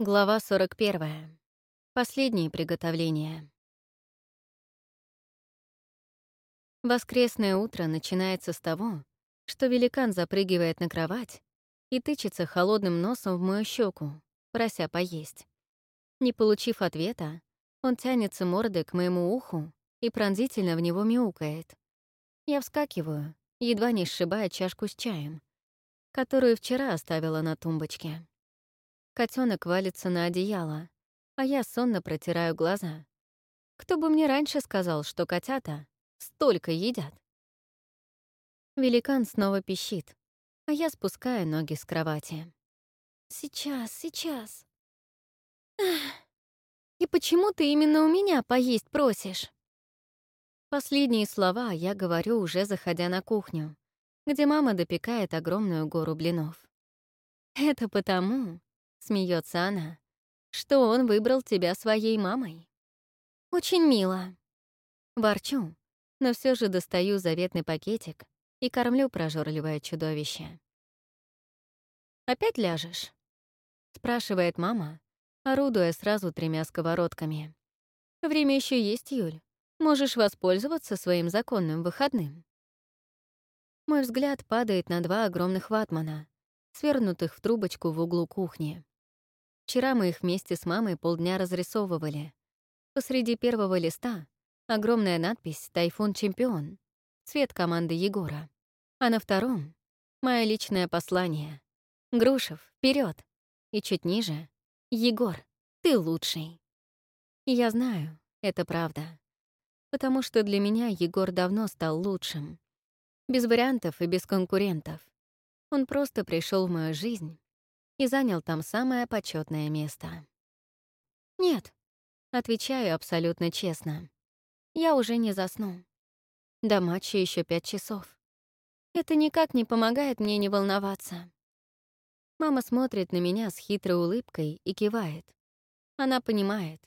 Глава 41. Последние приготовления. Воскресное утро начинается с того, что великан запрыгивает на кровать и тычется холодным носом в мою щеку, прося поесть. Не получив ответа, он тянется мордой к моему уху и пронзительно в него мяукает. Я вскакиваю, едва не сшибая чашку с чаем, которую вчера оставила на тумбочке. Котенок валится на одеяло, а я сонно протираю глаза. Кто бы мне раньше сказал, что котята столько едят? Великан снова пищит, а я спускаю ноги с кровати. «Сейчас, сейчас». Ах. «И почему ты именно у меня поесть просишь?» Последние слова я говорю, уже заходя на кухню, где мама допекает огромную гору блинов. «Это потому», — смеется она, «что он выбрал тебя своей мамой». «Очень мило». Ворчу, но все же достаю заветный пакетик и кормлю прожорливое чудовище. «Опять ляжешь?» — спрашивает мама, орудуя сразу тремя сковородками. «Время еще есть, Юль. Можешь воспользоваться своим законным выходным». Мой взгляд падает на два огромных ватмана, свернутых в трубочку в углу кухни. Вчера мы их вместе с мамой полдня разрисовывали. Посреди первого листа огромная надпись «Тайфун чемпион», цвет команды Егора. А на втором — мое личное послание. «Грушев, вперед! И чуть ниже — «Егор, ты лучший». Я знаю, это правда потому что для меня Егор давно стал лучшим. Без вариантов и без конкурентов. Он просто пришел в мою жизнь и занял там самое почетное место. «Нет», — отвечаю абсолютно честно. «Я уже не засну. До матча еще пять часов. Это никак не помогает мне не волноваться». Мама смотрит на меня с хитрой улыбкой и кивает. Она понимает.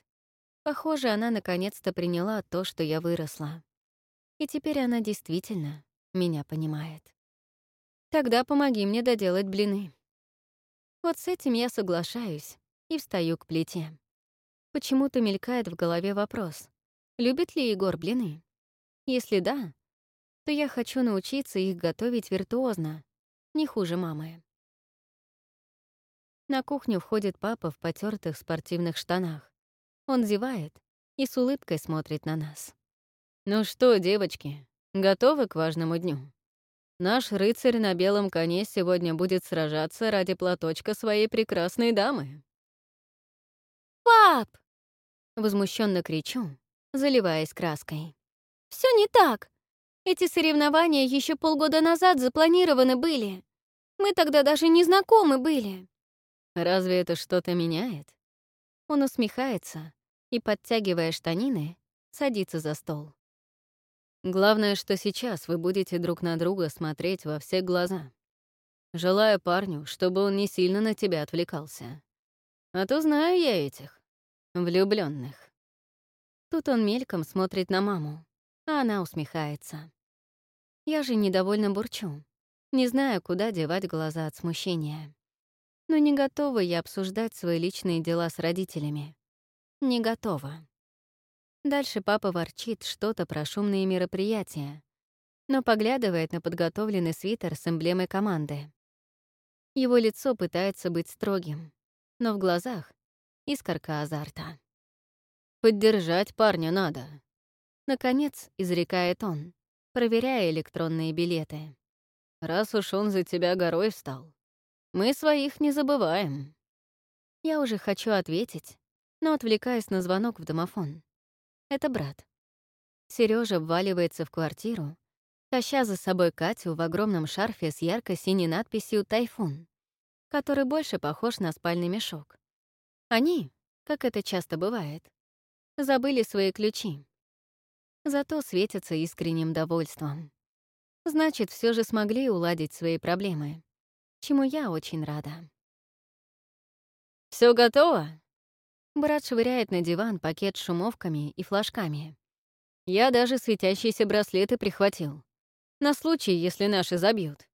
Похоже, она наконец-то приняла то, что я выросла. И теперь она действительно меня понимает. Тогда помоги мне доделать блины. Вот с этим я соглашаюсь и встаю к плите. Почему-то мелькает в голове вопрос, любит ли Егор блины? Если да, то я хочу научиться их готовить виртуозно, не хуже мамы. На кухню входит папа в потертых спортивных штанах. Он зевает и с улыбкой смотрит на нас. «Ну что, девочки, готовы к важному дню? Наш рыцарь на белом коне сегодня будет сражаться ради платочка своей прекрасной дамы». «Пап!» — возмущенно кричу, заливаясь краской. Все не так. Эти соревнования еще полгода назад запланированы были. Мы тогда даже не знакомы были». «Разве это что-то меняет?» Он усмехается и, подтягивая штанины, садится за стол. Главное, что сейчас вы будете друг на друга смотреть во все глаза. Желаю парню, чтобы он не сильно на тебя отвлекался. А то знаю я этих, влюбленных. Тут он мельком смотрит на маму, а она усмехается. Я же недовольно бурчу, не знаю, куда девать глаза от смущения но не готова я обсуждать свои личные дела с родителями. Не готова. Дальше папа ворчит что-то про шумные мероприятия, но поглядывает на подготовленный свитер с эмблемой команды. Его лицо пытается быть строгим, но в глазах — искорка азарта. «Поддержать парня надо», — наконец изрекает он, проверяя электронные билеты. «Раз уж он за тебя горой встал, мы своих не забываем. Я уже хочу ответить, но отвлекаюсь на звонок в домофон. Это брат. Сережа вваливается в квартиру, таща за собой Катю в огромном шарфе с ярко-синей надписью «Тайфун», который больше похож на спальный мешок. Они, как это часто бывает, забыли свои ключи. Зато светятся искренним довольством. Значит, все же смогли уладить свои проблемы чему я очень рада. Все готово?» Брат швыряет на диван пакет с шумовками и флажками. Я даже светящиеся браслеты прихватил. На случай, если наши забьют.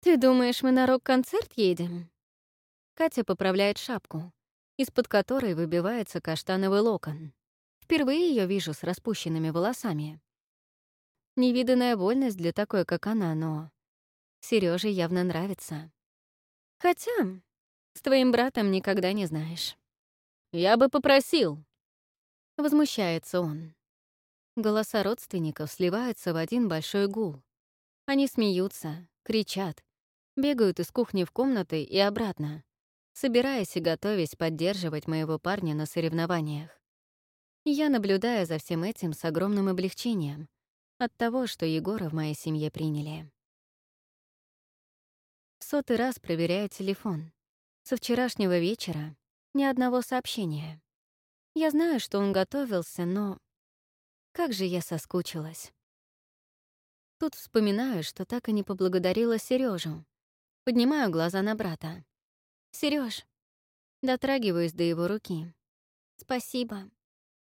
«Ты думаешь, мы на рок-концерт едем?» Катя поправляет шапку, из-под которой выбивается каштановый локон. Впервые ее вижу с распущенными волосами. Невиданная вольность для такой, как она, но... Сереже явно нравится. Хотя с твоим братом никогда не знаешь. «Я бы попросил!» Возмущается он. Голоса родственников сливаются в один большой гул. Они смеются, кричат, бегают из кухни в комнаты и обратно, собираясь и готовясь поддерживать моего парня на соревнованиях. Я наблюдаю за всем этим с огромным облегчением от того, что Егора в моей семье приняли. В сотый раз проверяю телефон. Со вчерашнего вечера ни одного сообщения. Я знаю, что он готовился, но... Как же я соскучилась. Тут вспоминаю, что так и не поблагодарила Сережу. Поднимаю глаза на брата. Сереж, дотрагиваюсь до его руки. Спасибо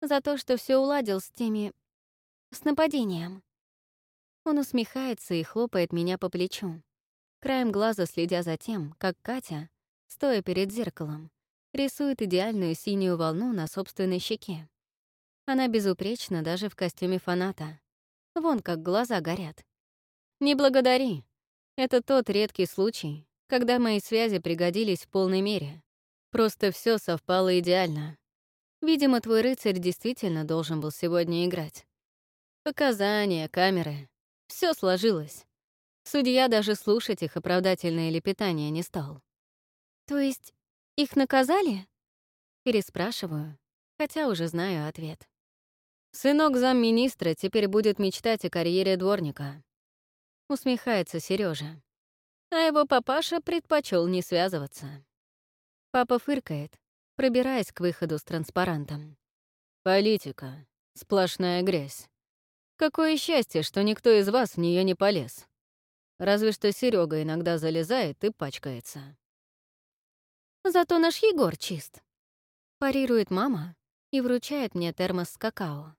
за то, что все уладил с теми... с нападением. Он усмехается и хлопает меня по плечу, краем глаза следя за тем, как Катя, стоя перед зеркалом, рисует идеальную синюю волну на собственной щеке. Она безупречна даже в костюме фаната. Вон как глаза горят. Не благодари. Это тот редкий случай, когда мои связи пригодились в полной мере. Просто все совпало идеально. Видимо, твой рыцарь действительно должен был сегодня играть. Показания, камеры — все сложилось. Судья даже слушать их оправдательное лепетание не стал. То есть их наказали? Переспрашиваю, хотя уже знаю ответ. Сынок замминистра теперь будет мечтать о карьере дворника. Усмехается Сережа. А его папаша предпочел не связываться. Папа фыркает, пробираясь к выходу с транспарантом. Политика. Сплошная грязь. Какое счастье, что никто из вас в нее не полез. Разве что Серега иногда залезает и пачкается. Зато наш Егор чист. Парирует мама и вручает мне термос с какао.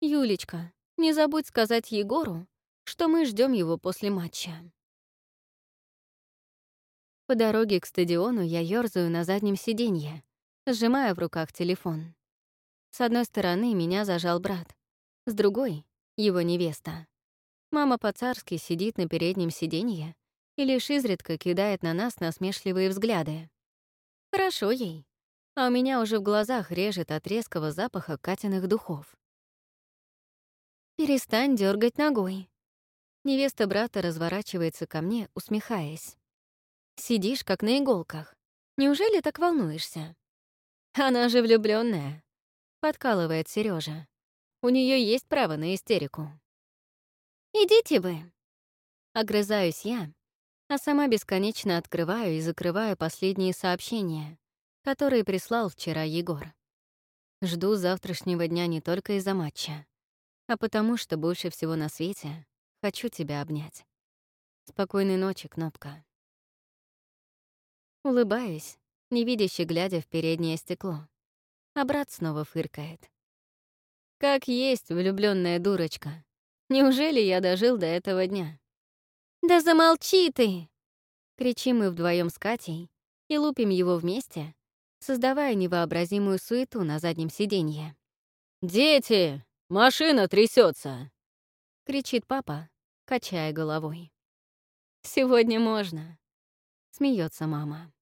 Юлечка, не забудь сказать Егору, что мы ждем его после матча. По дороге к стадиону я ёрзаю на заднем сиденье, сжимая в руках телефон. С одной стороны меня зажал брат, с другой — его невеста. Мама по-царски сидит на переднем сиденье и лишь изредка кидает на нас насмешливые взгляды. Хорошо ей. А у меня уже в глазах режет от резкого запаха Катиных духов. «Перестань дергать ногой». Невеста брата разворачивается ко мне, усмехаясь. «Сидишь, как на иголках. Неужели так волнуешься?» «Она же влюбленная, подкалывает Сережа. «У нее есть право на истерику». «Идите вы!» Огрызаюсь я, а сама бесконечно открываю и закрываю последние сообщения, которые прислал вчера Егор. Жду завтрашнего дня не только из-за матча, а потому что больше всего на свете хочу тебя обнять. Спокойной ночи, Кнопка. Улыбаюсь, невидяще глядя в переднее стекло, а брат снова фыркает. Как есть влюбленная дурочка. Неужели я дожил до этого дня? «Да замолчи ты!» Кричим мы вдвоем с Катей и лупим его вместе, создавая невообразимую суету на заднем сиденье. «Дети! Машина трясется! кричит папа, качая головой. «Сегодня можно», — смеется мама.